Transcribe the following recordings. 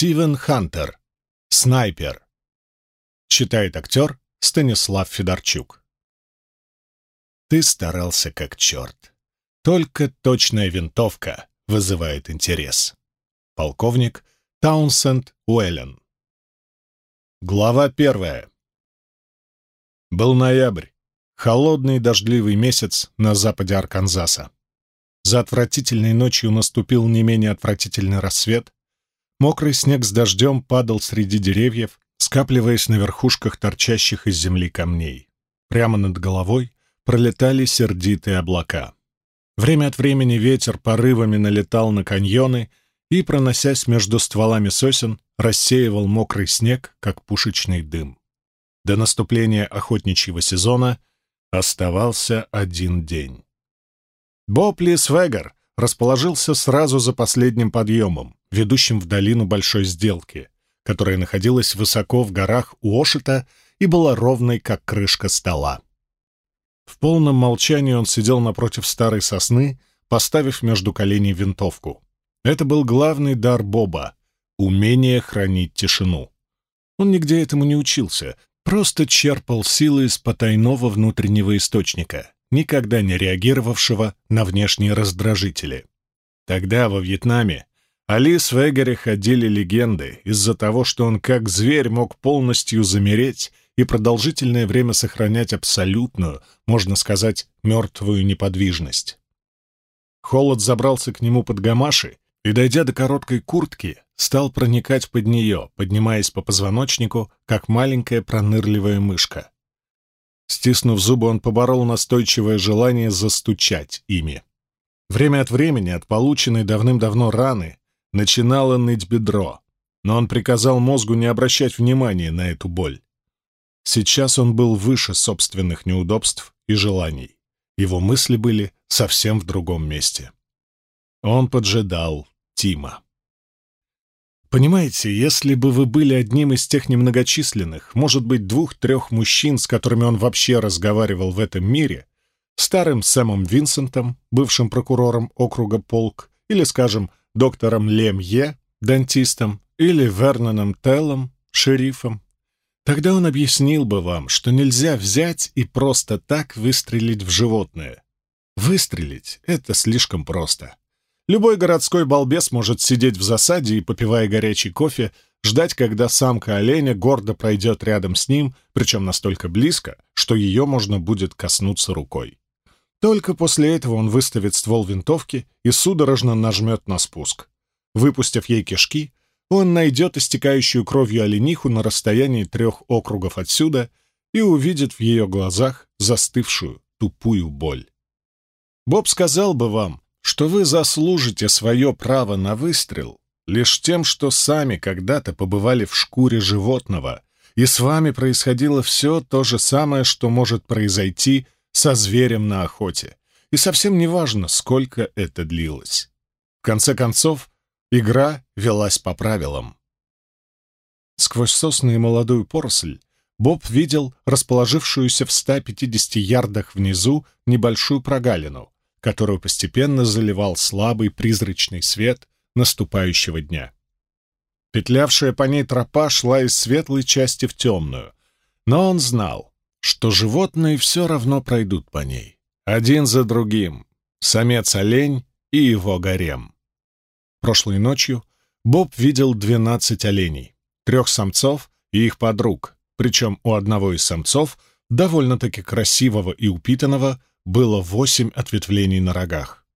Стивен Хантер. Снайпер. Читает актер Станислав Федорчук. Ты старался как черт. Только точная винтовка вызывает интерес. Полковник Таунсенд Уэллен. Глава первая. Был ноябрь, холодный дождливый месяц на западе Арканзаса. За отвратительной ночью наступил не менее отвратительный рассвет. Мокрый снег с дождем падал среди деревьев, скапливаясь на верхушках торчащих из земли камней. Прямо над головой пролетали сердитые облака. Время от времени ветер порывами налетал на каньоны и, проносясь между стволами сосен, рассеивал мокрый снег, как пушечный дым. До наступления охотничьего сезона оставался один день. Боб Лисвегер расположился сразу за последним подъемом, ведущим в долину Большой Сделки, которая находилась высоко в горах у Ошита и была ровной, как крышка стола. В полном молчании он сидел напротив старой сосны, поставив между коленей винтовку. Это был главный дар Боба — умение хранить тишину. Он нигде этому не учился, просто черпал силы из потайного внутреннего источника, никогда не реагировавшего на внешние раздражители. Тогда, во Вьетнаме, о Ли Свегере ходили легенды из-за того, что он как зверь мог полностью замереть и продолжительное время сохранять абсолютную, можно сказать, мертвую неподвижность. Холод забрался к нему под гамаши и, дойдя до короткой куртки, стал проникать под нее, поднимаясь по позвоночнику, как маленькая пронырливая мышка. Стиснув зубы, он поборол настойчивое желание застучать ими. Время от времени от полученной давным-давно раны начинало ныть бедро, но он приказал мозгу не обращать внимания на эту боль. Сейчас он был выше собственных неудобств и желаний. Его мысли были совсем в другом месте. Он поджидал Тима. Понимаете, если бы вы были одним из тех немногочисленных, может быть, двух-трех мужчин, с которыми он вообще разговаривал в этом мире, старым Сэмом Винсентом, бывшим прокурором округа Полк, или, скажем, доктором Лем Е, дантистом, или Верноном Теллом, шерифом, тогда он объяснил бы вам, что нельзя взять и просто так выстрелить в животное. Выстрелить — это слишком просто. Любой городской балбес может сидеть в засаде и, попивая горячий кофе, ждать, когда самка оленя гордо пройдет рядом с ним, причем настолько близко, что ее можно будет коснуться рукой. Только после этого он выставит ствол винтовки и судорожно нажмет на спуск. Выпустив ей кишки, он найдет истекающую кровью олениху на расстоянии трех округов отсюда и увидит в ее глазах застывшую, тупую боль. Боб сказал бы вам, что вы заслужите свое право на выстрел лишь тем, что сами когда-то побывали в шкуре животного, и с вами происходило все то же самое, что может произойти со зверем на охоте. И совсем не важно, сколько это длилось. В конце концов, игра велась по правилам. Сквозь сосны и молодую поросль Боб видел расположившуюся в 150 ярдах внизу небольшую прогалину, которую постепенно заливал слабый призрачный свет наступающего дня. Петлявшая по ней тропа шла из светлой части в темную, но он знал, что животные все равно пройдут по ней, один за другим, самец-олень и его гарем. Прошлой ночью Боб видел двенадцать оленей, трех самцов и их подруг, причем у одного из самцов, довольно-таки красивого и упитанного, было восемь ответвлений на рогах.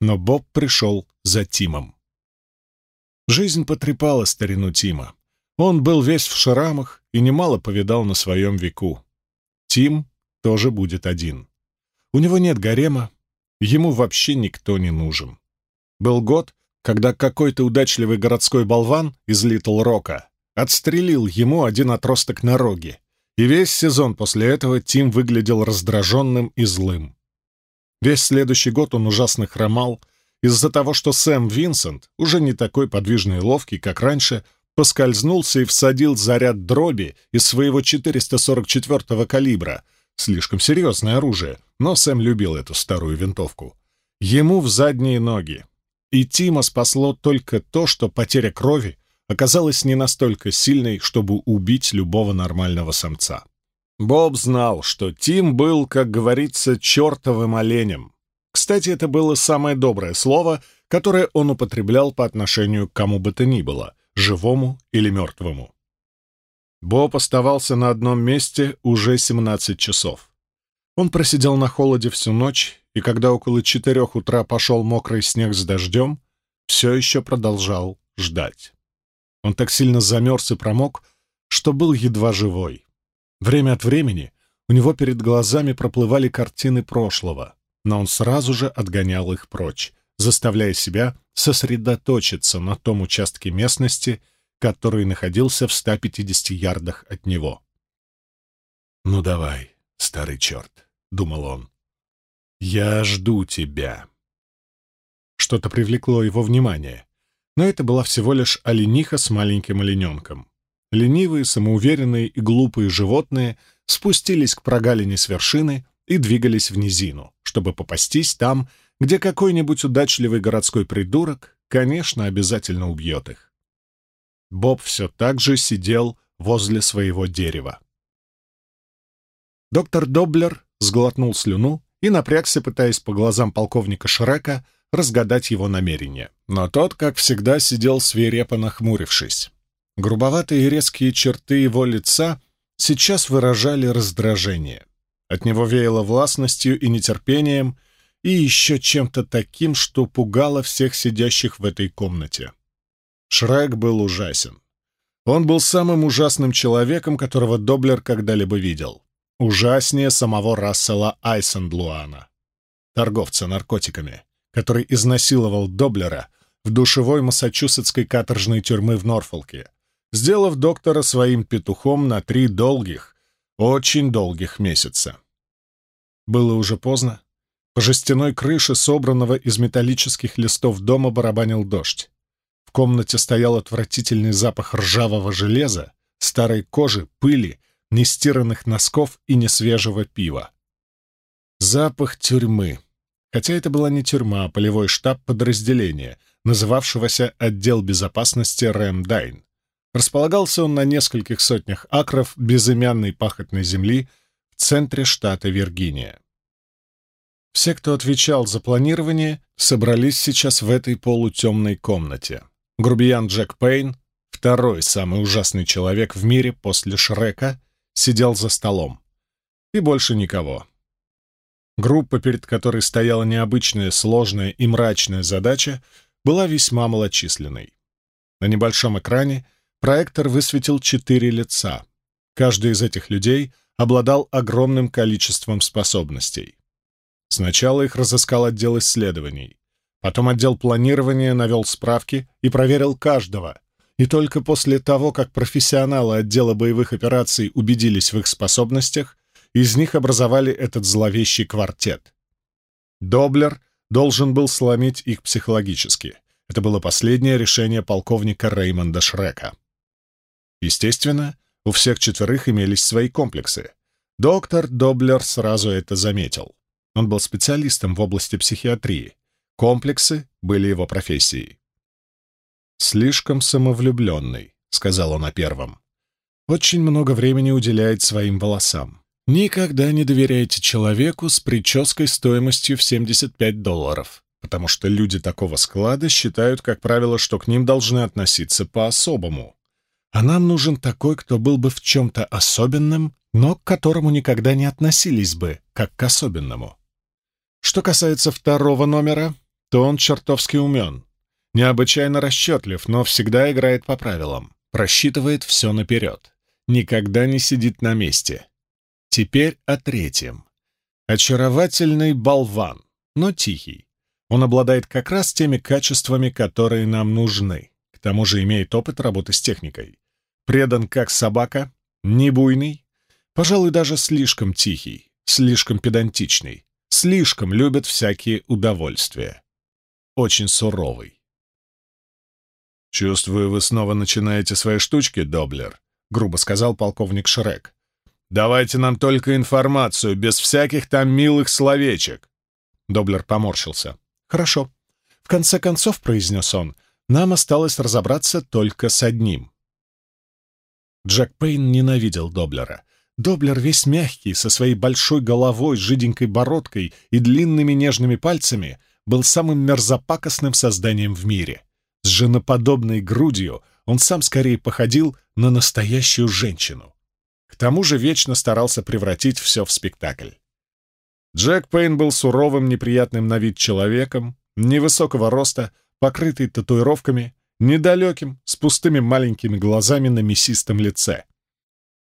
Но Боб пришел за Тимом. Жизнь потрепала старину Тима. Он был весь в шрамах и немало повидал на своем веку. Тим тоже будет один. У него нет гарема, ему вообще никто не нужен. Был год, когда какой-то удачливый городской болван из Литл Рока отстрелил ему один отросток на роге, и весь сезон после этого Тим выглядел раздраженным и злым. Весь следующий год он ужасно хромал из-за того, что Сэм Винсент, уже не такой подвижный и ловкий, как раньше, поскользнулся и всадил заряд дроби из своего 444-го калибра. Слишком серьезное оружие, но Сэм любил эту старую винтовку. Ему в задние ноги. И Тима спасло только то, что потеря крови оказалась не настолько сильной, чтобы убить любого нормального самца. Боб знал, что Тим был, как говорится, чертовым оленем. Кстати, это было самое доброе слово, которое он употреблял по отношению к кому бы то ни было, живому или мертвому. Боб оставался на одном месте уже 17 часов. Он просидел на холоде всю ночь, и когда около четырех утра пошел мокрый снег с дождем, все еще продолжал ждать. Он так сильно замерз и промок, что был едва живой. Время от времени у него перед глазами проплывали картины прошлого, но он сразу же отгонял их прочь, заставляя себя сосредоточиться на том участке местности, который находился в 150 ярдах от него. «Ну давай, старый черт», — думал он. «Я жду тебя». Что-то привлекло его внимание, но это была всего лишь олениха с маленьким олененком. Ленивые, самоуверенные и глупые животные спустились к прогалине с вершины и двигались в низину, чтобы попастись там, где какой-нибудь удачливый городской придурок, конечно, обязательно убьет их. Боб все так же сидел возле своего дерева. Доктор Доблер сглотнул слюну и напрягся, пытаясь по глазам полковника Шрека разгадать его намерения. Но тот, как всегда, сидел свирепо нахмурившись. Грубоватые и резкие черты его лица сейчас выражали раздражение. От него веяло властностью и нетерпением, и еще чем-то таким, что пугало всех сидящих в этой комнате. Шрек был ужасен. Он был самым ужасным человеком, которого Доблер когда-либо видел. Ужаснее самого Рассела Айсендлуана, торговца наркотиками, который изнасиловал Доблера в душевой массачусетской каторжной тюрьмы в Норфолке, сделав доктора своим петухом на три долгих, очень долгих месяца. Было уже поздно. По жестяной крыше, собранного из металлических листов дома, барабанил дождь. В комнате стоял отвратительный запах ржавого железа, старой кожи, пыли, нестиранных носков и несвежего пива. Запах тюрьмы. Хотя это была не тюрьма, а полевой штаб подразделения, называвшегося «Отдел безопасности Рэм Дайн». Располагался он на нескольких сотнях акров безымянной пахотной земли в центре штата Виргиния. Все, кто отвечал за планирование, собрались сейчас в этой полутемной комнате. Грубиян Джек Пейн, второй самый ужасный человек в мире после Шрека, сидел за столом. И больше никого. Группа, перед которой стояла необычная, сложная и мрачная задача, была весьма малочисленной. На небольшом экране проектор высветил четыре лица. Каждый из этих людей обладал огромным количеством способностей. Сначала их разыскал отдел исследований. Потом отдел планирования навел справки и проверил каждого. И только после того, как профессионалы отдела боевых операций убедились в их способностях, из них образовали этот зловещий квартет. Доблер должен был сломить их психологически. Это было последнее решение полковника Реймонда Шрека. Естественно, у всех четверых имелись свои комплексы. Доктор Доблер сразу это заметил. Он был специалистом в области психиатрии. Комплексы были его профессией. «Слишком самовлюбленный», — сказал он о первом. «Очень много времени уделяет своим волосам. Никогда не доверяйте человеку с прической стоимостью в 75 долларов, потому что люди такого склада считают, как правило, что к ним должны относиться по-особому. А нам нужен такой, кто был бы в чем-то особенным, но к которому никогда не относились бы, как к особенному. Что касается второго номера, то он чертовски умен. Необычайно расчетлив, но всегда играет по правилам, просчитывает все наперед, никогда не сидит на месте. Теперь о третьем. Очаровательный болван, но тихий. Он обладает как раз теми качествами, которые нам нужны. К тому же имеет опыт работы с техникой. Предан как собака, не буйный, пожалуй, даже слишком тихий, слишком педантичный, слишком любит всякие удовольствия. Очень суровый. «Чувствую, вы снова начинаете свои штучки, Доблер», — грубо сказал полковник Шрек. «Давайте нам только информацию, без всяких там милых словечек». Доблер поморщился. «Хорошо. В конце концов, — произнес он, — Нам осталось разобраться только с одним. Джек Пейн ненавидел Доблера. Доблер весь мягкий, со своей большой головой, жиденькой бородкой и длинными нежными пальцами, был самым мерзопакостным созданием в мире. С женоподобной грудью он сам скорее походил на настоящую женщину. К тому же вечно старался превратить все в спектакль. Джек Пейн был суровым, неприятным на вид человеком, невысокого роста, покрытый татуировками, недалеким, с пустыми маленькими глазами на мясистом лице.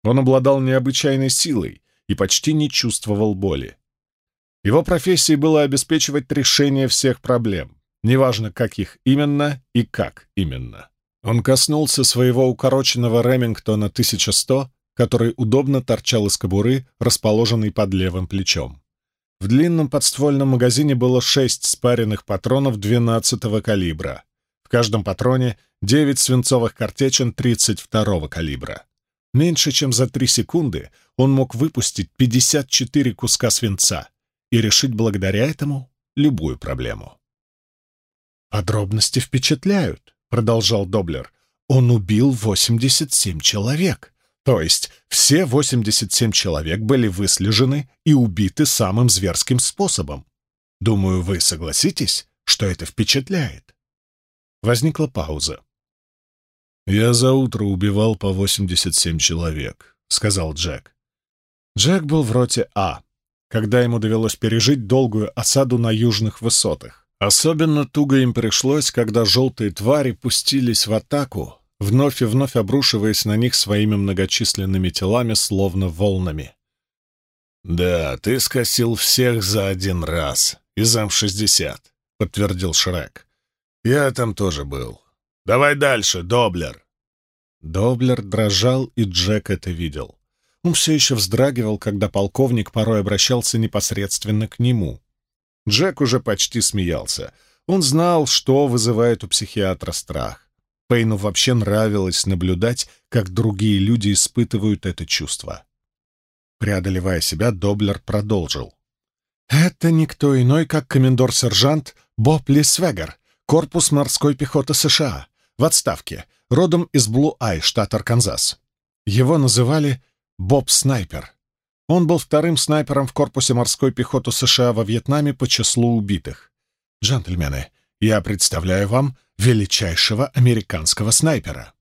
Он обладал необычайной силой и почти не чувствовал боли. Его профессией было обеспечивать решение всех проблем, неважно, каких именно и как именно. Он коснулся своего укороченного Ремингтона 1100, который удобно торчал из кобуры, расположенной под левым плечом. В длинном подствольном магазине было шесть спаренных патронов 12-го калибра. В каждом патроне 9 свинцовых картечин 32-го калибра. Меньше чем за три секунды он мог выпустить 54 куска свинца и решить благодаря этому любую проблему. «Подробности впечатляют», — продолжал Доблер. «Он убил 87 человек. То есть все 87 человек были выслежены и убиты самым зверским способом. Думаю, вы согласитесь, что это впечатляет. Возникла пауза. «Я за утро убивал по 87 человек», — сказал Джек. Джек был в роте А, когда ему довелось пережить долгую осаду на южных высотах. Особенно туго им пришлось, когда желтые твари пустились в атаку, вновь и вновь обрушиваясь на них своими многочисленными телами, словно волнами. «Да, ты скосил всех за один раз, из М-60», — подтвердил Шрек. «Я там тоже был. Давай дальше, Доблер!» Доблер дрожал, и Джек это видел. Он все еще вздрагивал, когда полковник порой обращался непосредственно к нему. Джек уже почти смеялся. Он знал, что вызывает у психиатра страх. Пейну вообще нравилось наблюдать, как другие люди испытывают это чувство. Преодолевая себя, Доблер продолжил. «Это никто иной, как комендор-сержант Боб Лисвегер, корпус морской пехоты США, в отставке, родом из Блу-Ай, штат Арканзас. Его называли Боб Снайпер. Он был вторым снайпером в корпусе морской пехоты США во Вьетнаме по числу убитых. Джентльмены, я представляю вам величайшего американского снайпера.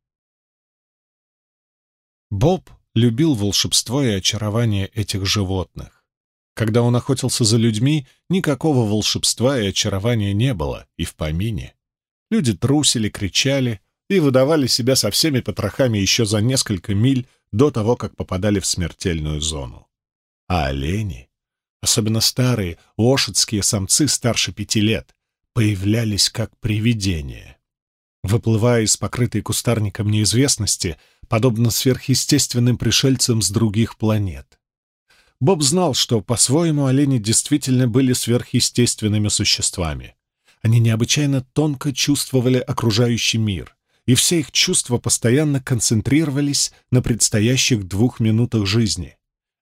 Боб любил волшебство и очарование этих животных. Когда он охотился за людьми, никакого волшебства и очарования не было и в помине. Люди трусили, кричали и выдавали себя со всеми потрохами еще за несколько миль до того, как попадали в смертельную зону. А олени, особенно старые лошадские самцы старше пяти лет, появлялись как привидения. Выплывая из покрытой кустарником неизвестности, подобно сверхъестественным пришельцам с других планет. Боб знал, что по-своему олени действительно были сверхъестественными существами. Они необычайно тонко чувствовали окружающий мир, и все их чувства постоянно концентрировались на предстоящих двух минутах жизни.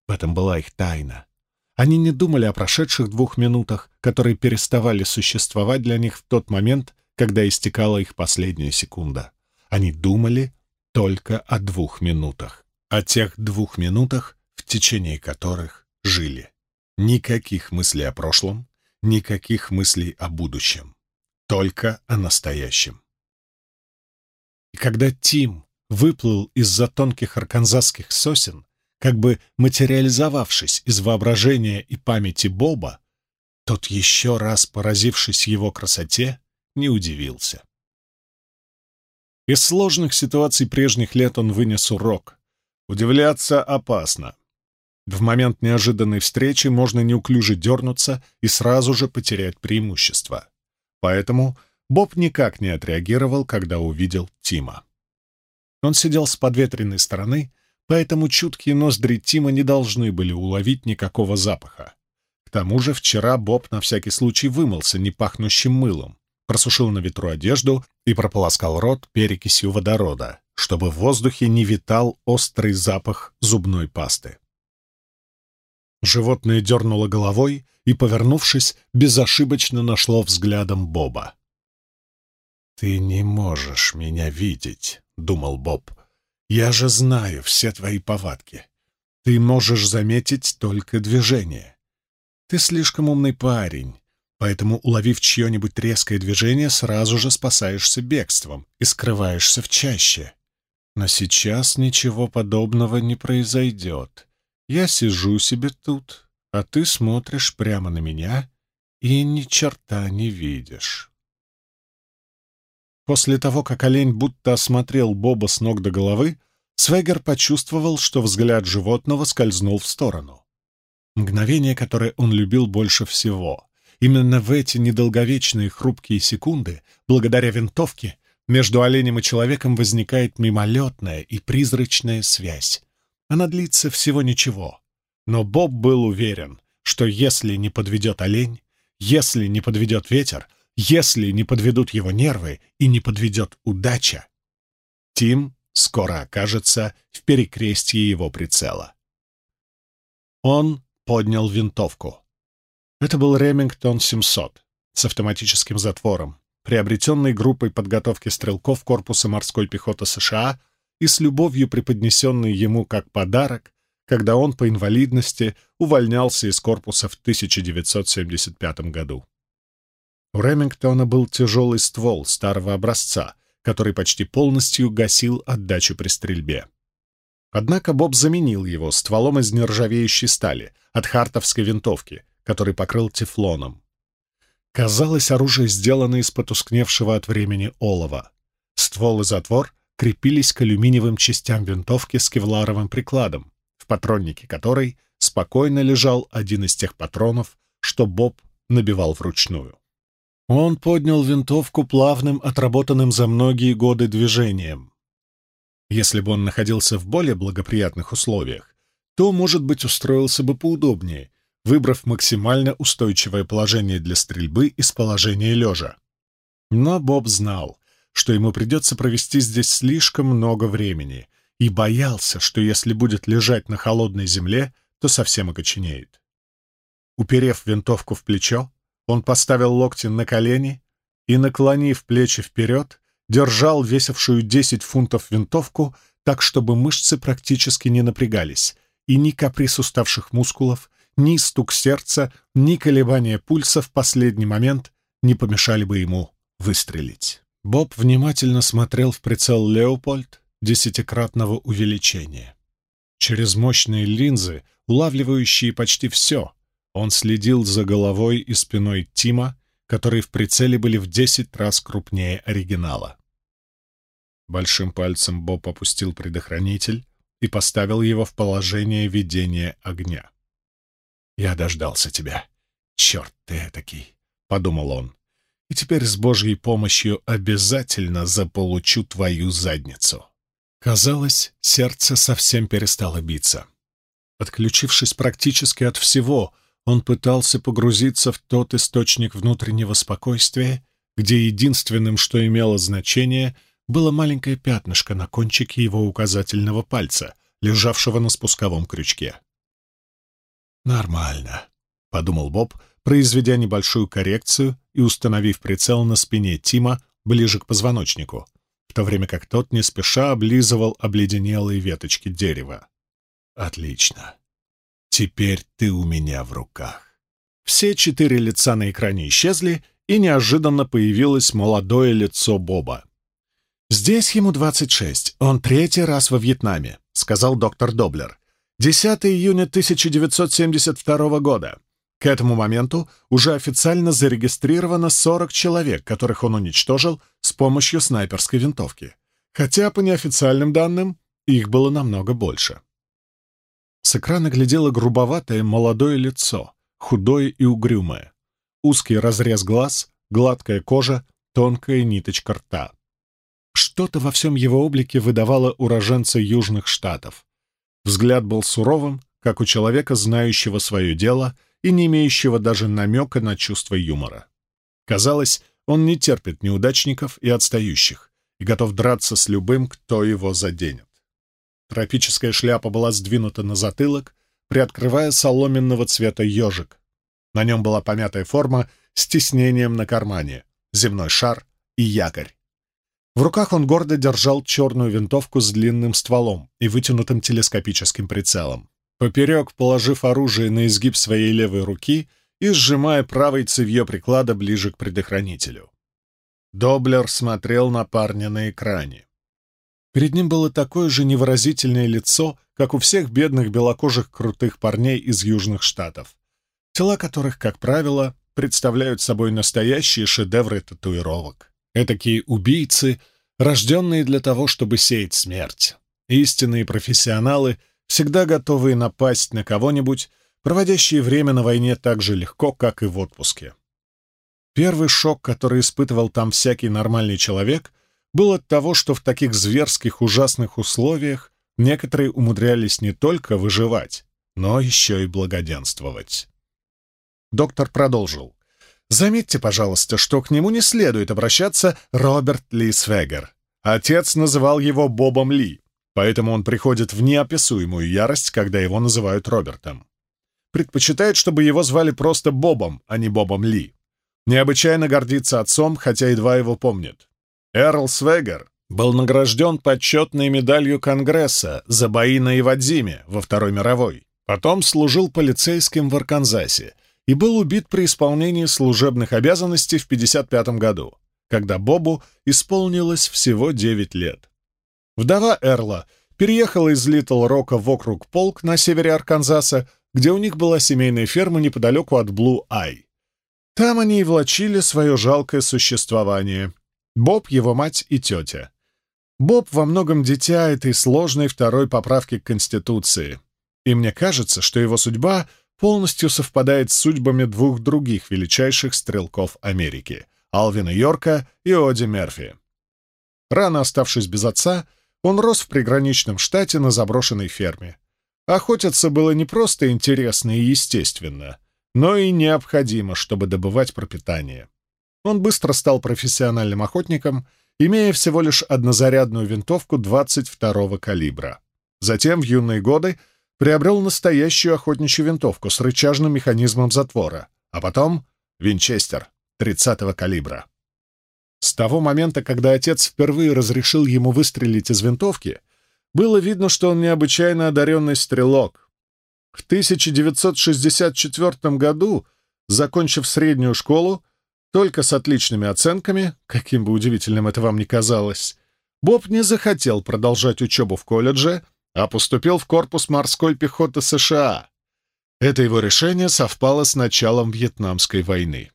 В этом была их тайна. Они не думали о прошедших двух минутах, которые переставали существовать для них в тот момент, когда истекала их последняя секунда. Они думали только о двух минутах. О тех двух минутах, в течение которых жили. Никаких мыслей о прошлом, никаких мыслей о будущем. Только о настоящем. И когда Тим выплыл из-за тонких арканзасских сосен, как бы материализовавшись из воображения и памяти Боба, тот еще раз, поразившись его красоте, не удивился. Из сложных ситуаций прежних лет он вынес урок. Удивляться опасно. В момент неожиданной встречи можно неуклюже дернуться и сразу же потерять преимущество. Поэтому Боб никак не отреагировал, когда увидел Тима. Он сидел с подветренной стороны, поэтому чуткие ноздри Тима не должны были уловить никакого запаха. К тому же вчера Боб на всякий случай вымылся непахнущим мылом, просушил на ветру одежду и прополоскал рот перекисью водорода, чтобы в воздухе не витал острый запах зубной пасты. Животное дернуло головой и, повернувшись, безошибочно нашло взглядом Боба. «Ты не можешь меня видеть», — думал Боб. «Я же знаю все твои повадки. Ты можешь заметить только движение. Ты слишком умный парень, поэтому, уловив чье-нибудь резкое движение, сразу же спасаешься бегством и скрываешься в чаще. Но сейчас ничего подобного не произойдет. Я сижу себе тут, а ты смотришь прямо на меня и ни черта не видишь. После того, как олень будто осмотрел Боба с ног до головы, Свегер почувствовал, что взгляд животного скользнул в сторону. Мгновение, которое он любил больше всего. Именно в эти недолговечные хрупкие секунды, благодаря винтовке, между оленем и человеком возникает мимолетная и призрачная связь. Она длится всего ничего. Но Боб был уверен, что если не подведет олень, если не подведет ветер, если не подведут его нервы и не подведет удача, Тим скоро окажется в перекрестье его прицела. Он поднял винтовку. Это был Ремингтон 700 с автоматическим затвором, приобретенный группой подготовки стрелков корпуса морской пехоты США и с любовью преподнесенный ему как подарок, когда он по инвалидности увольнялся из корпуса в 1975 году. У Ремингтона был тяжелый ствол старого образца, который почти полностью гасил отдачу при стрельбе. Однако Боб заменил его стволом из нержавеющей стали от хартовской винтовки, который покрыл тефлоном. Казалось, оружие сделано из потускневшего от времени олова. Ствол и затвор крепились к алюминиевым частям винтовки с кевларовым прикладом, в патроннике которой спокойно лежал один из тех патронов, что Боб набивал вручную. Он поднял винтовку плавным, отработанным за многие годы движением. Если бы он находился в более благоприятных условиях, то, может быть, устроился бы поудобнее выбрав максимально устойчивое положение для стрельбы из положения лежа. Но Боб знал, что ему придется провести здесь слишком много времени, и боялся, что если будет лежать на холодной земле, то совсем окоченеет. Уперев винтовку в плечо, он поставил локти на колени и, наклонив плечи вперед, держал весившую 10 фунтов винтовку так, чтобы мышцы практически не напрягались, и ни каприз уставших мускулов, ни стук сердца, ни колебания пульса в последний момент не помешали бы ему выстрелить. Боб внимательно смотрел в прицел «Леопольд» десятикратного увеличения. Через мощные линзы, улавливающие почти все, он следил за головой и спиной Тима, которые в прицеле были в десять раз крупнее оригинала. Большим пальцем Боб опустил предохранитель и поставил его в положение ведения огня. Я дождался тебя. Черт ты этакий, — подумал он. И теперь с Божьей помощью обязательно заполучу твою задницу. Казалось, сердце совсем перестало биться. Отключившись практически от всего, он пытался погрузиться в тот источник внутреннего спокойствия, где единственным, что имело значение, было маленькое пятнышко на кончике его указательного пальца, лежавшего на спусковом крючке. «Нормально», — подумал Боб, произведя небольшую коррекцию и установив прицел на спине Тима ближе к позвоночнику, в то время как тот не спеша облизывал обледенелые веточки дерева. «Отлично. Теперь ты у меня в руках». Все четыре лица на экране исчезли, и неожиданно появилось молодое лицо Боба. «Здесь ему 26. Он третий раз во Вьетнаме», — сказал доктор Доблер. 10 июня 1972 года. К этому моменту уже официально зарегистрировано 40 человек, которых он уничтожил с помощью снайперской винтовки. Хотя, по неофициальным данным, их было намного больше. С экрана глядело грубоватое молодое лицо, худое и угрюмое. Узкий разрез глаз, гладкая кожа, тонкая ниточка рта. Что-то во всем его облике выдавало уроженца Южных Штатов. Взгляд был суровым, как у человека, знающего свое дело и не имеющего даже намека на чувство юмора. Казалось, он не терпит неудачников и отстающих и готов драться с любым, кто его заденет. Тропическая шляпа была сдвинута на затылок, приоткрывая соломенного цвета ежик. На нем была помятая форма с тиснением на кармане, земной шар и якорь. В руках он гордо держал черную винтовку с длинным стволом и вытянутым телескопическим прицелом. Поперек, положив оружие на изгиб своей левой руки и сжимая правой цевье приклада ближе к предохранителю. Доблер смотрел на парня на экране. Перед ним было такое же невыразительное лицо, как у всех бедных белокожих крутых парней из Южных Штатов, тела которых, как правило, представляют собой настоящие шедевры татуировок. Этакие убийцы, рожденные для того, чтобы сеять смерть. Истинные профессионалы, всегда готовые напасть на кого-нибудь, проводящие время на войне так же легко, как и в отпуске. Первый шок, который испытывал там всякий нормальный человек — был от того, что в таких зверских ужасных условиях некоторые умудрялись не только выживать, но еще и благоденствовать. Доктор продолжил. «Заметьте, пожалуйста, что к нему не следует обращаться Роберт Ли Свегер. Отец называл его Бобом Ли, поэтому он приходит в неописуемую ярость, когда его называют Робертом. Предпочитает, чтобы его звали просто Бобом, а не Бобом Ли. Необычайно гордится отцом, хотя едва его помнит. Эрл Свегер был награжден почетной медалью Конгресса за бои на Ивадзиме во Второй мировой. Потом служил полицейским в Арканзасе и был убит при исполнении служебных обязанностей в 1955 году, когда Бобу исполнилось всего 9 лет. Вдова Эрла переехала из Литл-Рока в округ Полк на севере Арканзаса, где у них была семейная ферма неподалеку от Блу-Ай. Там они и влачили свое жалкое существование — Боб — его мать и тетя. Боб во многом дитя этой сложной второй поправки к Конституции. И мне кажется, что его судьба полностью совпадает с судьбами двух других величайших стрелков Америки — Алвина Йорка и Оди Мерфи. Рано оставшись без отца, он рос в приграничном штате на заброшенной ферме. Охотиться было не просто интересно и естественно, но и необходимо, чтобы добывать пропитание. Он быстро стал профессиональным охотником, имея всего лишь однозарядную винтовку 22-го калибра. Затем в юные годы приобрел настоящую охотничью винтовку с рычажным механизмом затвора, а потом — винчестер 30-го калибра. С того момента, когда отец впервые разрешил ему выстрелить из винтовки, было видно, что он необычайно одаренный стрелок. В 1964 году, закончив среднюю школу, только с отличными оценками, каким бы удивительным это вам ни казалось, Боб не захотел продолжать учебу в колледже, а поступил в корпус морской пехоты США. Это его решение совпало с началом Вьетнамской войны.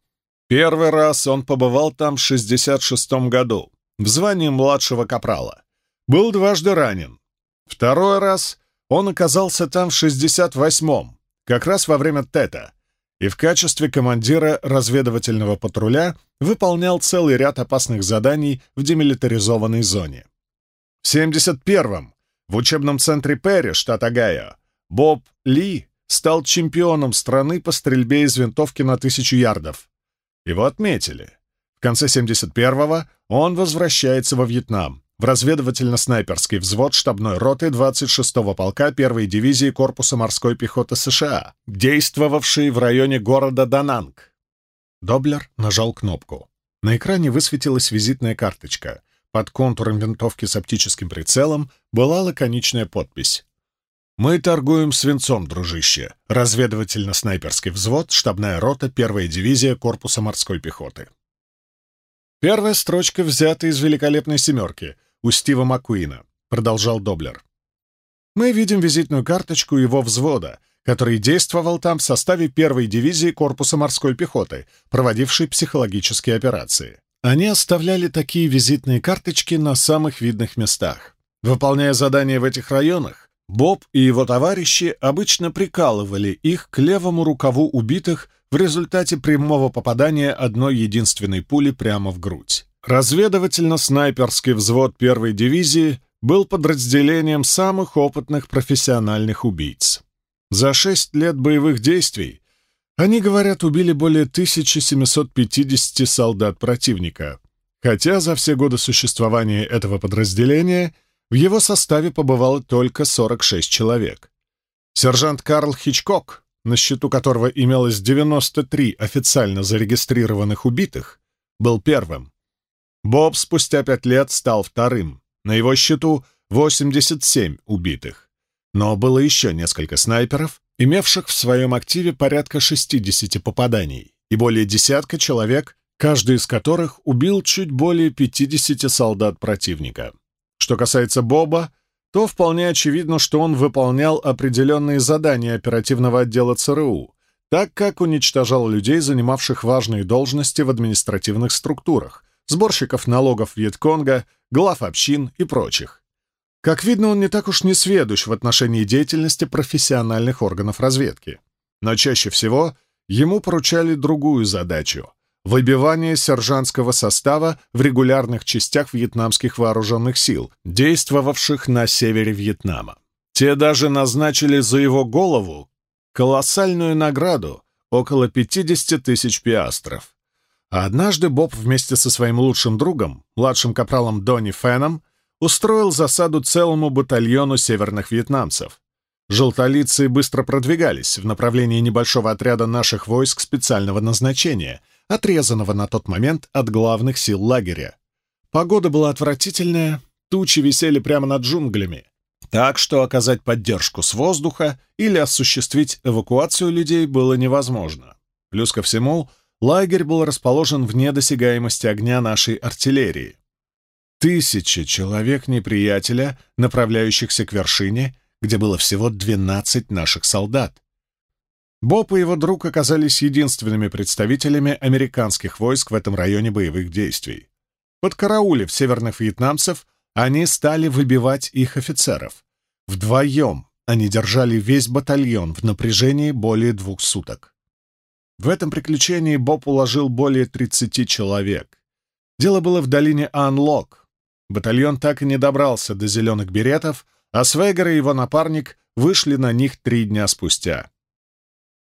Первый раз он побывал там в 66 году, в звании младшего капрала. Был дважды ранен. Второй раз он оказался там в 68-м, как раз во время ТЭТа, и в качестве командира разведывательного патруля выполнял целый ряд опасных заданий в демилитаризованной зоне. В 71-м в учебном центре Перри, штат Огайо, Боб Ли стал чемпионом страны по стрельбе из винтовки на тысячу ярдов. Его отметили. В конце 71-го он возвращается во Вьетнам, в разведывательно-снайперский взвод штабной роты 26-го полка 1-й дивизии Корпуса морской пехоты США, действовавший в районе города Дананг. Доблер нажал кнопку. На экране высветилась визитная карточка. Под контуром винтовки с оптическим прицелом была лаконичная подпись. «Мы торгуем свинцом, дружище. Разведывательно-снайперский взвод, штабная рота, 1-я дивизия Корпуса морской пехоты». Первая строчка взята из великолепной семерки — у Стива Маккуина», — продолжал Доблер. «Мы видим визитную карточку его взвода, который действовал там в составе первой дивизии корпуса морской пехоты, проводившей психологические операции. Они оставляли такие визитные карточки на самых видных местах. Выполняя задания в этих районах, Боб и его товарищи обычно прикалывали их к левому рукаву убитых в результате прямого попадания одной единственной пули прямо в грудь. Разведывательно-снайперский взвод первой дивизии был подразделением самых опытных профессиональных убийц. За шесть лет боевых действий они, говорят, убили более 1750 солдат противника, хотя за все годы существования этого подразделения в его составе побывало только 46 человек. Сержант Карл Хичкок, на счету которого имелось 93 официально зарегистрированных убитых, был первым. Боб спустя пять лет стал вторым. На его счету 87 убитых. Но было еще несколько снайперов, имевших в своем активе порядка 60 попаданий, и более десятка человек, каждый из которых убил чуть более 50 солдат противника. Что касается Боба, то вполне очевидно, что он выполнял определенные задания оперативного отдела ЦРУ, так как уничтожал людей, занимавших важные должности в административных структурах, сборщиков налогов Вьетконга, глав общин и прочих. Как видно, он не так уж не сведущ в отношении деятельности профессиональных органов разведки. Но чаще всего ему поручали другую задачу — выбивание сержантского состава в регулярных частях вьетнамских вооруженных сил, действовавших на севере Вьетнама. Те даже назначили за его голову колоссальную награду — около 50 тысяч пиастров. А однажды Боб вместе со своим лучшим другом, младшим капралом Донни Феном, устроил засаду целому батальону северных вьетнамцев. Желтолицы быстро продвигались в направлении небольшого отряда наших войск специального назначения, отрезанного на тот момент от главных сил лагеря. Погода была отвратительная, тучи висели прямо над джунглями, так что оказать поддержку с воздуха или осуществить эвакуацию людей было невозможно. Плюс ко всему, лагерь был расположен вне досягаемости огня нашей артиллерии. Тысячи человек неприятеля, направляющихся к вершине, где было всего 12 наших солдат. Боб и его друг оказались единственными представителями американских войск в этом районе боевых действий. Под караулев северных вьетнамцев они стали выбивать их офицеров. Вдвоем они держали весь батальон в напряжении более двух суток. В этом приключении Боб уложил более 30 человек. Дело было в долине Анлок, Батальон так и не добрался до зеленых беретов, а Свегер и его напарник вышли на них три дня спустя.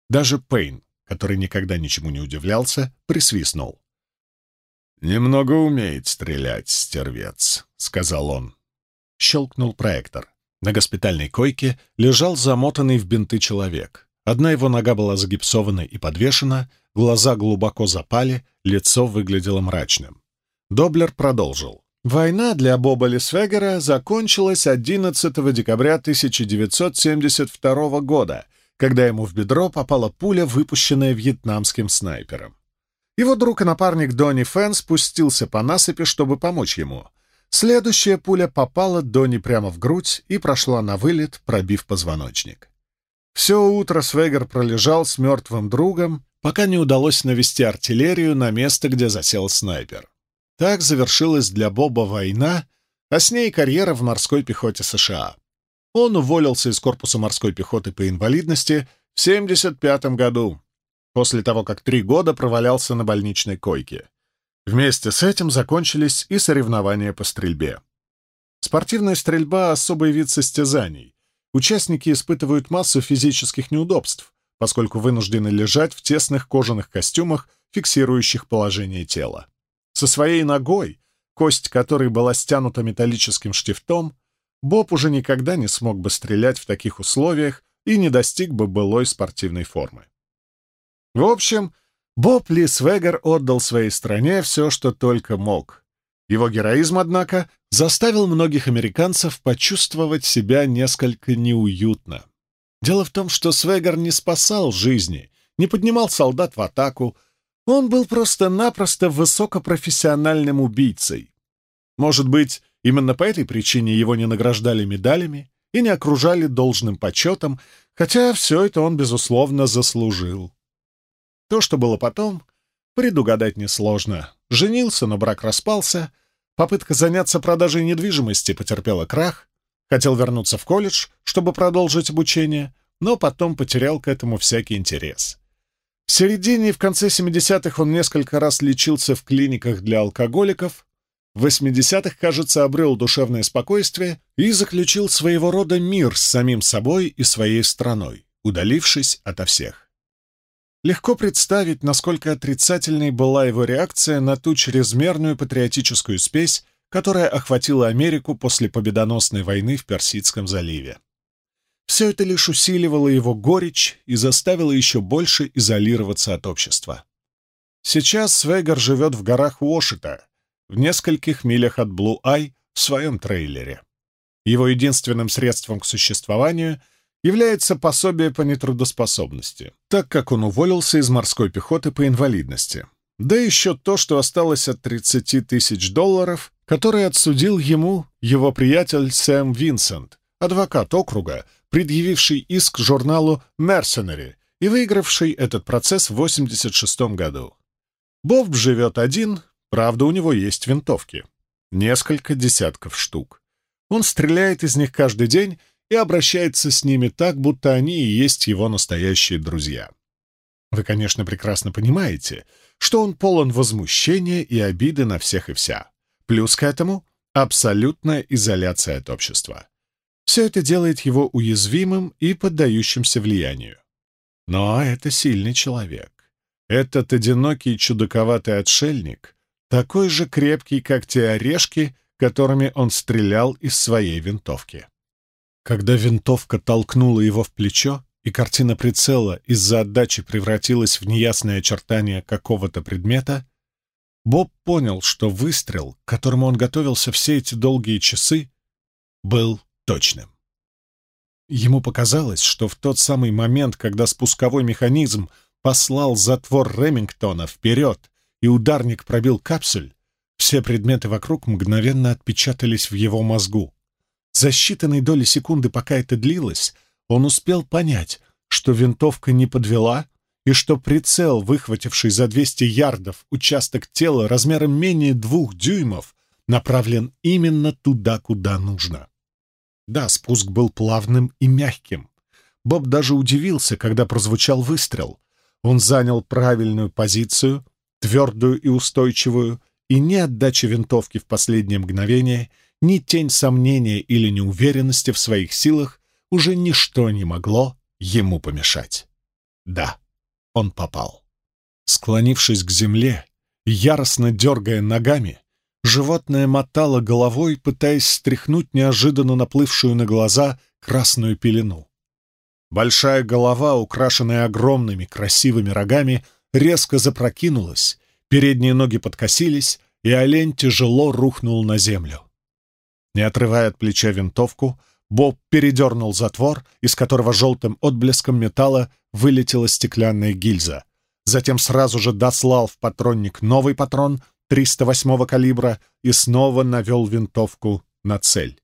Даже Пейн, который никогда ничему не удивлялся, присвистнул. «Немного умеет стрелять, стервец», — сказал он. Щелкнул проектор. На госпитальной койке лежал замотанный в бинты человек. Одна его нога была загипсована и подвешена, глаза глубоко запали, лицо выглядело мрачным. Доблер продолжил. Война для Боба Лисвегера закончилась 11 декабря 1972 года, когда ему в бедро попала пуля, выпущенная вьетнамским снайпером. Его друг и напарник Донни Фэн спустился по насыпи, чтобы помочь ему. Следующая пуля попала Донни прямо в грудь и прошла на вылет, пробив позвоночник. Все утро Свегер пролежал с мертвым другом, пока не удалось навести артиллерию на место, где засел снайпер. Так завершилась для Боба война, а с ней карьера в морской пехоте США. Он уволился из корпуса морской пехоты по инвалидности в 1975 году, после того, как три года провалялся на больничной койке. Вместе с этим закончились и соревнования по стрельбе. Спортивная стрельба — особый вид состязаний. Участники испытывают массу физических неудобств, поскольку вынуждены лежать в тесных кожаных костюмах, фиксирующих положение тела. Со своей ногой, кость которой была стянута металлическим штифтом, Боб уже никогда не смог бы стрелять в таких условиях и не достиг бы былой спортивной формы. В общем, Боб Ли Свегер отдал своей стране все, что только мог. Его героизм, однако, заставил многих американцев почувствовать себя несколько неуютно. Дело в том, что Свегер не спасал жизни, не поднимал солдат в атаку, он был просто-напросто высокопрофессиональным убийцей. Может быть, именно по этой причине его не награждали медалями и не окружали должным почетом, хотя все это он, безусловно, заслужил. То, что было потом, предугадать несложно. Женился, но брак распался, попытка заняться продажей недвижимости потерпела крах, хотел вернуться в колледж, чтобы продолжить обучение, но потом потерял к этому всякий интерес. В середине и в конце 70-х он несколько раз лечился в клиниках для алкоголиков, в 80-х, кажется, обрел душевное спокойствие и заключил своего рода мир с самим собой и своей страной, удалившись ото всех. Легко представить, насколько отрицательной была его реакция на ту чрезмерную патриотическую спесь, которая охватила Америку после победоносной войны в Персидском заливе. Все это лишь усиливало его горечь и заставило еще больше изолироваться от общества. Сейчас Свегар живет в горах Уошита, в нескольких милях от Блу-Ай в своем трейлере. Его единственным средством к существованию является пособие по нетрудоспособности, так как он уволился из морской пехоты по инвалидности. Да еще то, что осталось от 30 тысяч долларов, которые отсудил ему его приятель Сэм Винсент, адвокат округа, предъявивший иск журналу «Mercenary» и выигравший этот процесс в 86 году. Боб живет один, правда, у него есть винтовки. Несколько десятков штук. Он стреляет из них каждый день и обращается с ними так, будто они и есть его настоящие друзья. Вы, конечно, прекрасно понимаете, что он полон возмущения и обиды на всех и вся. Плюс к этому абсолютная изоляция от общества. Все это делает его уязвимым и поддающимся влиянию. Но это сильный человек. Этот одинокий чудаковатый отшельник такой же крепкий, как те орешки, которыми он стрелял из своей винтовки. Когда винтовка толкнула его в плечо, и картина прицела из-за отдачи превратилась в неясное очертание какого-то предмета, Боб понял, что выстрел, к которому он готовился все эти долгие часы, был точным. Ему показалось, что в тот самый момент, когда спусковой механизм послал затвор Ремингтона вперед и ударник пробил капсуль, все предметы вокруг мгновенно отпечатались в его мозгу. За считанные доли секунды, пока это длилось, он успел понять, что винтовка не подвела и что прицел, выхвативший за 200 ярдов участок тела размером менее двух дюймов, направлен именно туда, куда нужно. Да, спуск был плавным и мягким. Боб даже удивился, когда прозвучал выстрел. Он занял правильную позицию, твердую и устойчивую, и ни отдача винтовки в последнее мгновение, ни тень сомнения или неуверенности в своих силах уже ничто не могло ему помешать. Да, он попал. Склонившись к земле, яростно дергая ногами, животное мотало головой, пытаясь стряхнуть неожиданно наплывшую на глаза красную пелену. Большая голова, украшенная огромными красивыми рогами, резко запрокинулась, передние ноги подкосились, и олень тяжело рухнул на землю. Не отрывая от плеча винтовку, Боб передернул затвор, из которого желтым отблеском металла вылетела стеклянная гильза. Затем сразу же дослал в патронник новый патрон 308-го калибра и снова навел винтовку на цель.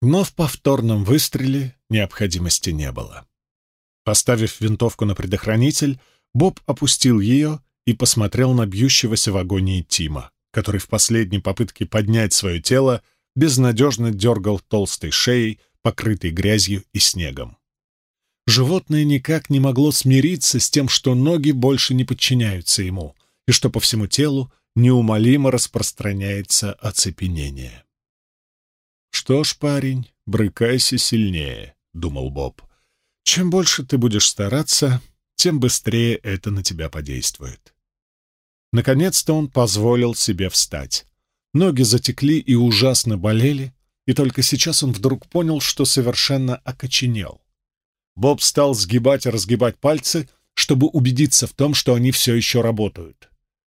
Но в повторном выстреле необходимости не было. Поставив винтовку на предохранитель, Боб опустил ее и посмотрел на бьющегося в агонии Тима, который в последней попытке поднять свое тело безнадежно дергал толстой шеей, покрытой грязью и снегом. Животное никак не могло смириться с тем, что ноги больше не подчиняются ему, и что по всему телу неумолимо распространяется оцепенение. «Что ж, парень, брыкайся сильнее», — думал Боб. «Чем больше ты будешь стараться, тем быстрее это на тебя подействует». Наконец-то он позволил себе встать. Ноги затекли и ужасно болели, и только сейчас он вдруг понял, что совершенно окоченел. Боб стал сгибать и разгибать пальцы, чтобы убедиться в том, что они все еще работают.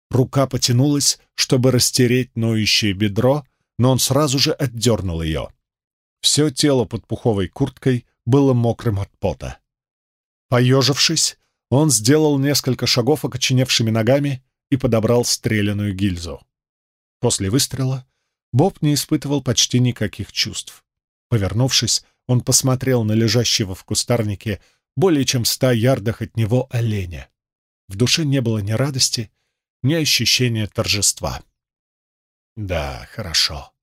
Рука потянулась, чтобы растереть ноющее бедро, но он сразу же отдернул ее. Все тело под пуховой курткой было мокрым от пота. Поежившись, он сделал несколько шагов окоченевшими ногами и подобрал стреляную гильзу. После выстрела Боб не испытывал почти никаких чувств. Повернувшись, он посмотрел на лежащего в кустарнике более чем ста ярдах от него оленя. В душе не было ни радости, ни ощущения торжества. «Да, хорошо.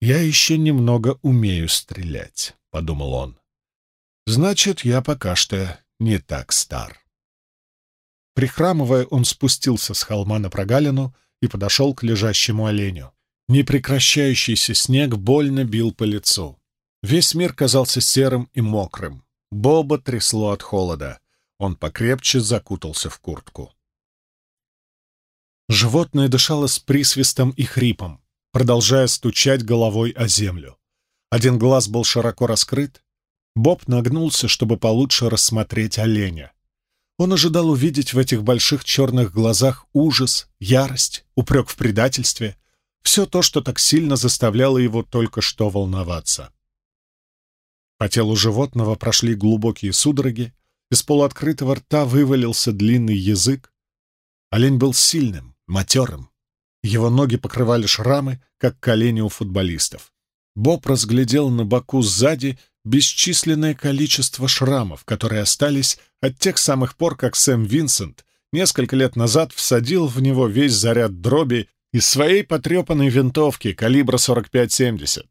Я еще немного умею стрелять», — подумал он. «Значит, я пока что не так стар». Прихрамывая, он спустился с холма на прогалину и подошел к лежащему оленю. Непрекращающийся снег больно бил по лицу. Весь мир казался серым и мокрым. Боба трясло от холода. Он покрепче закутался в куртку. Животное дышало с присвистом и хрипом, продолжая стучать головой о землю. Один глаз был широко раскрыт. Боб нагнулся, чтобы получше рассмотреть оленя. Он ожидал увидеть в этих больших черных глазах ужас, ярость, упрек в предательстве, все то, что так сильно заставляло его только что волноваться. По телу животного прошли глубокие судороги, из полуоткрытого рта вывалился длинный язык. Олень был сильным, матерым. Его ноги покрывали шрамы, как колени у футболистов. Боб разглядел на боку сзади бесчисленное количество шрамов, которые остались от тех самых пор, как Сэм Винсент несколько лет назад всадил в него весь заряд дроби из своей потрепанной винтовки калибра 45-70.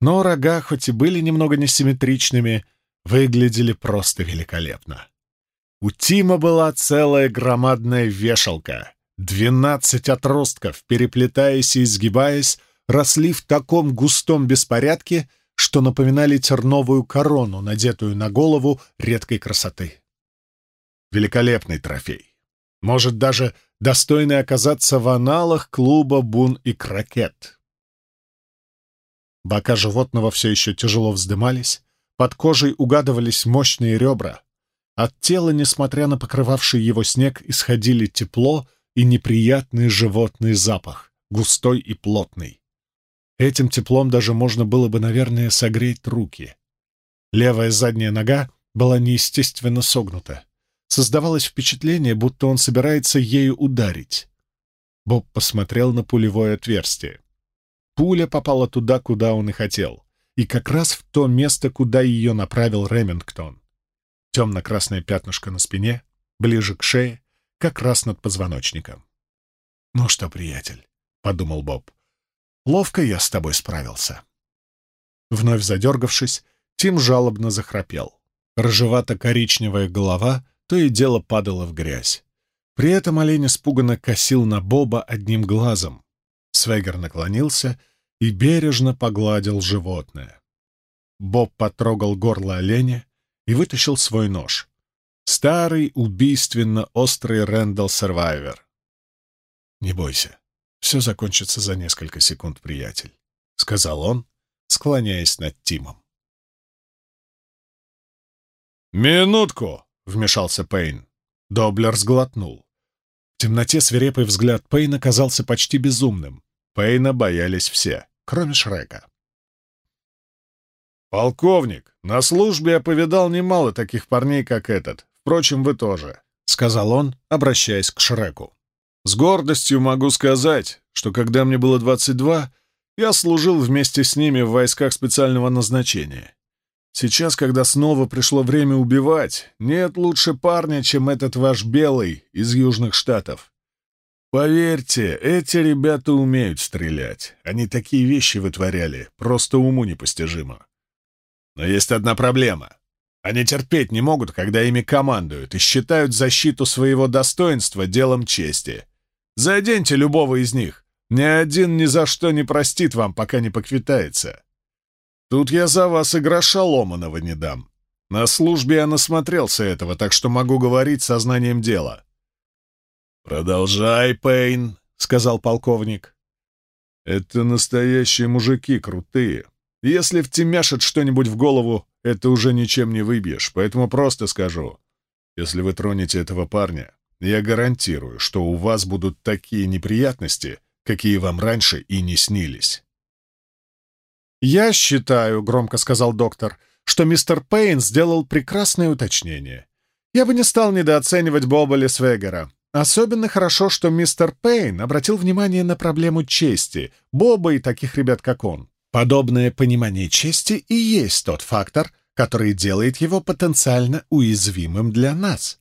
Но рога, хоть и были немного несимметричными, выглядели просто великолепно. У Тима была целая громадная вешалка. Двенадцать отростков, переплетаясь и изгибаясь, росли в таком густом беспорядке, что напоминали терновую корону, надетую на голову редкой красоты. Великолепный трофей. Может, даже достойный оказаться в аналах клуба «Бун и Крокет». Бока животного все еще тяжело вздымались, под кожей угадывались мощные ребра. От тела, несмотря на покрывавший его снег, исходили тепло и неприятный животный запах, густой и плотный. Этим теплом даже можно было бы, наверное, согреть руки. Левая задняя нога была неестественно согнута. Создавалось впечатление, будто он собирается ею ударить. Боб посмотрел на пулевое отверстие. Пуля попала туда, куда он и хотел, и как раз в то место, куда ее направил Ремингтон. Темно-красное пятнышко на спине, ближе к шее, как раз над позвоночником. «Ну что, приятель», — подумал Боб, — «ловко я с тобой справился». Вновь задергавшись, Тим жалобно захрапел. Рыжевато-коричневая голова то и дело падала в грязь. При этом олень испуганно косил на Боба одним глазом. Свегер наклонился и бережно погладил животное. Боб потрогал горло оленя и вытащил свой нож. Старый, убийственно острый Рэндалл Сервайвер. «Не бойся, все закончится за несколько секунд, приятель», — сказал он, склоняясь над Тимом. «Минутку!» — вмешался Пейн. Доблер сглотнул. В темноте свирепый взгляд Пейна казался почти безумным. Пейна боялись все, кроме Шрека. «Полковник, на службе я повидал немало таких парней, как этот. Впрочем, вы тоже», — сказал он, обращаясь к Шреку. «С гордостью могу сказать, что когда мне было 22, я служил вместе с ними в войсках специального назначения. Сейчас, когда снова пришло время убивать, нет лучше парня, чем этот ваш белый из Южных Штатов. Поверьте, эти ребята умеют стрелять. Они такие вещи вытворяли, просто уму непостижимо. Но есть одна проблема. Они терпеть не могут, когда ими командуют, и считают защиту своего достоинства делом чести. Заденьте любого из них. Ни один ни за что не простит вам, пока не поквитается. Тут я за вас и гроша ломаного не дам. На службе я насмотрелся этого, так что могу говорить сознанием дела. «Продолжай, Пейн», — сказал полковник. «Это настоящие мужики, крутые. Если втемяшат что-нибудь в голову, это уже ничем не выбьешь, поэтому просто скажу. Если вы тронете этого парня, я гарантирую, что у вас будут такие неприятности, какие вам раньше и не снились. «Я считаю», — громко сказал доктор, что мистер Пейн сделал прекрасное уточнение. Я бы не стал недооценивать Боба Лесвегера. Особенно хорошо, что мистер Пейн обратил внимание на проблему чести, Боба и таких ребят, как он. Подобное понимание чести и есть тот фактор, который делает его потенциально уязвимым для нас.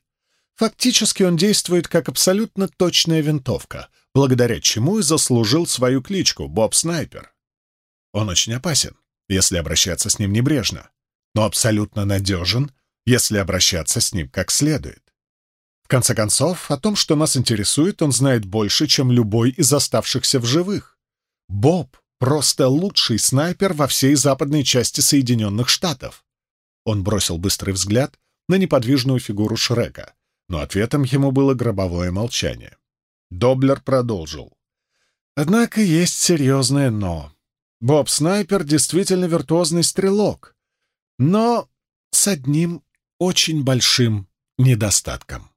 Фактически он действует как абсолютно точная винтовка, благодаря чему и заслужил свою кличку Боб Снайпер. Он очень опасен, если обращаться с ним небрежно, но абсолютно надежен, если обращаться с ним как следует. В конце концов, о том, что нас интересует, он знает больше, чем любой из оставшихся в живых. Боб Просто лучший снайпер во всей западной части Соединенных Штатов. Он бросил быстрый взгляд на неподвижную фигуру Шрека, но ответом ему было гробовое молчание. Доблер продолжил. Однако есть серьезное «но». Боб Снайпер действительно виртуозный стрелок, но с одним очень большим недостатком.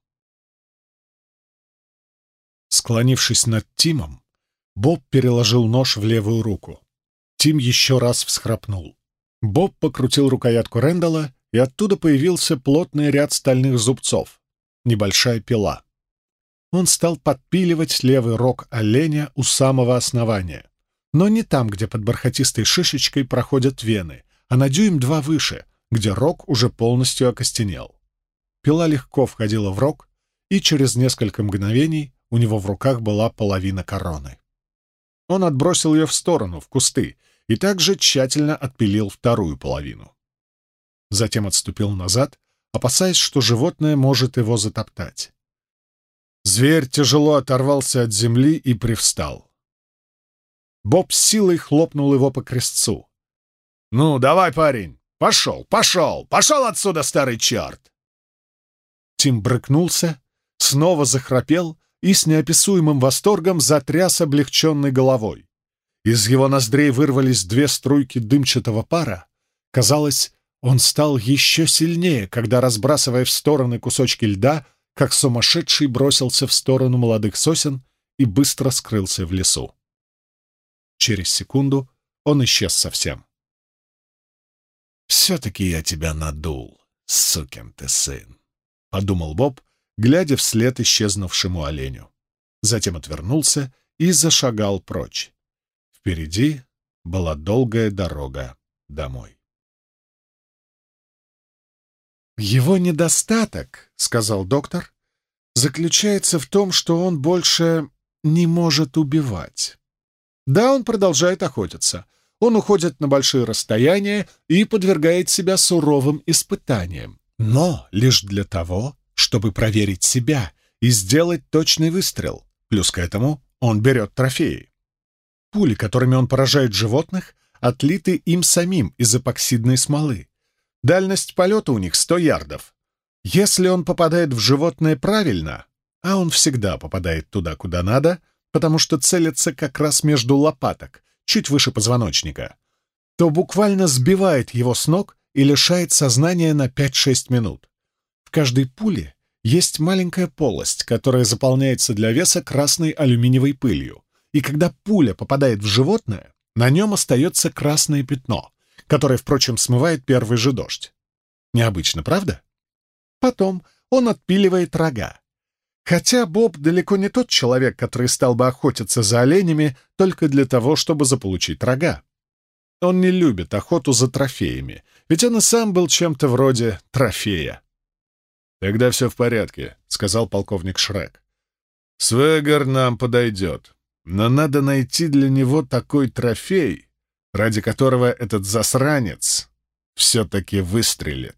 Склонившись над Тимом, Боб переложил нож в левую руку. Тим еще раз всхрапнул. Боб покрутил рукоятку Рэндала, и оттуда появился плотный ряд стальных зубцов. Небольшая пила. Он стал подпиливать левый рог оленя у самого основания. Но не там, где под бархатистой шишечкой проходят вены, а на дюйм два выше, где рог уже полностью окостенел. Пила легко входила в рог, и через несколько мгновений у него в руках была половина короны. Он отбросил ее в сторону, в кусты, и также тщательно отпилил вторую половину. Затем отступил назад, опасаясь, что животное может его затоптать. Зверь тяжело оторвался от земли и привстал. Боб силой хлопнул его по крестцу. «Ну, давай, парень! Пошел, пошел! Пошел отсюда, старый черт!» Тим брыкнулся, снова захрапел и с неописуемым восторгом затряс облегченной головой. Из его ноздрей вырвались две струйки дымчатого пара. Казалось, он стал еще сильнее, когда, разбрасывая в стороны кусочки льда, как сумасшедший бросился в сторону молодых сосен и быстро скрылся в лесу. Через секунду он исчез совсем. «Все-таки я тебя надул, сукин ты сын», — подумал Боб, глядя вслед исчезнувшему оленю. Затем отвернулся и зашагал прочь. Впереди была долгая дорога домой. «Его недостаток, — сказал доктор, — заключается в том, что он больше не может убивать. Да, он продолжает охотиться. Он уходит на большие расстояния и подвергает себя суровым испытаниям. Но лишь для того, чтобы проверить себя и сделать точный выстрел. Плюс к этому он берет трофеи. Пули, которыми он поражает животных, отлиты им самим из эпоксидной смолы. Дальность полета у них 100 ярдов. Если он попадает в животное правильно, а он всегда попадает туда, куда надо, потому что целится как раз между лопаток, чуть выше позвоночника, то буквально сбивает его с ног и лишает сознания на 5-6 минут. В каждой пуле есть маленькая полость, которая заполняется для веса красной алюминиевой пылью. И когда пуля попадает в животное, на нем остается красное пятно, которое, впрочем, смывает первый же дождь. Необычно, правда? Потом он отпиливает рога. Хотя Боб далеко не тот человек, который стал бы охотиться за оленями только для того, чтобы заполучить рога. Он не любит охоту за трофеями, ведь он и сам был чем-то вроде трофея. «Тогда все в порядке», — сказал полковник Шрек. «Свегер нам подойдет, но надо найти для него такой трофей, ради которого этот засранец все-таки выстрелит».